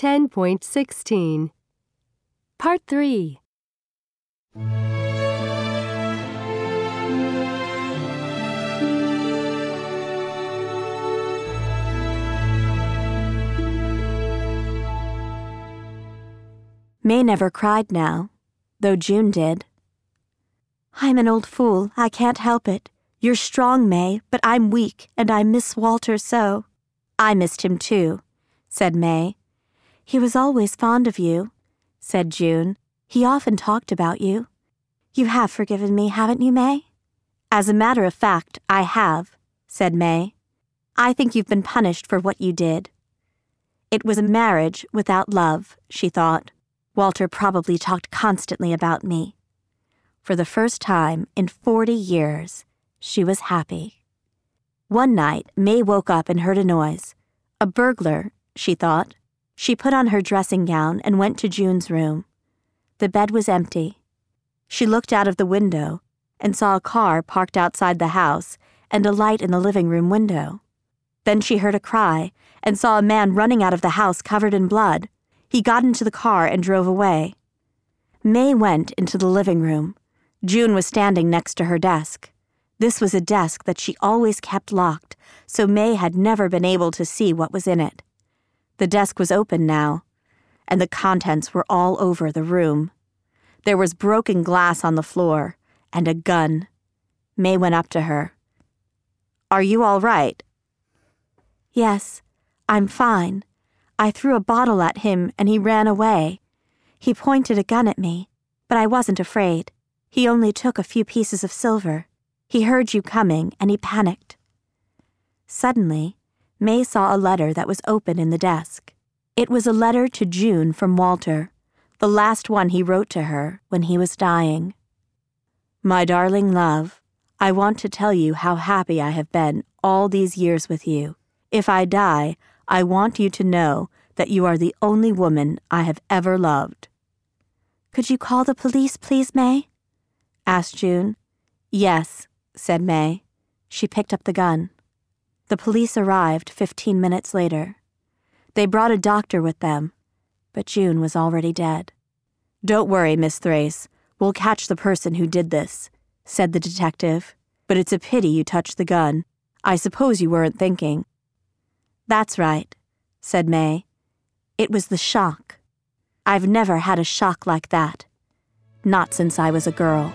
10.16. Part 3. May never cried now, though June did. I'm an old fool, I can't help it. You're strong, May, but I'm weak, and I miss Walter so. I missed him too, said May. He was always fond of you, said June. He often talked about you. You have forgiven me, haven't you, May? As a matter of fact, I have, said May. I think you've been punished for what you did. It was a marriage without love, she thought. Walter probably talked constantly about me. For the first time in 40 years, she was happy. One night, May woke up and heard a noise. A burglar, she thought. She put on her dressing gown and went to June's room. The bed was empty. She looked out of the window and saw a car parked outside the house and a light in the living room window. Then she heard a cry and saw a man running out of the house covered in blood. He got into the car and drove away. May went into the living room. June was standing next to her desk. This was a desk that she always kept locked, so May had never been able to see what was in it. The desk was open now, and the contents were all over the room. There was broken glass on the floor and a gun. May went up to her. Are you all right? Yes, I'm fine. I threw a bottle at him and he ran away. He pointed a gun at me, but I wasn't afraid. He only took a few pieces of silver. He heard you coming and he panicked. Suddenly, May saw a letter that was open in the desk. It was a letter to June from Walter, the last one he wrote to her when he was dying. My darling love, I want to tell you how happy I have been all these years with you. If I die, I want you to know that you are the only woman I have ever loved. Could you call the police, please, May? asked June. Yes, said May. She picked up the gun. The police arrived 15 minutes later. They brought a doctor with them, but June was already dead. Don't worry, Miss Thrace. We'll catch the person who did this, said the detective. But it's a pity you touched the gun. I suppose you weren't thinking. That's right, said May. It was the shock. I've never had a shock like that. Not since I was a girl.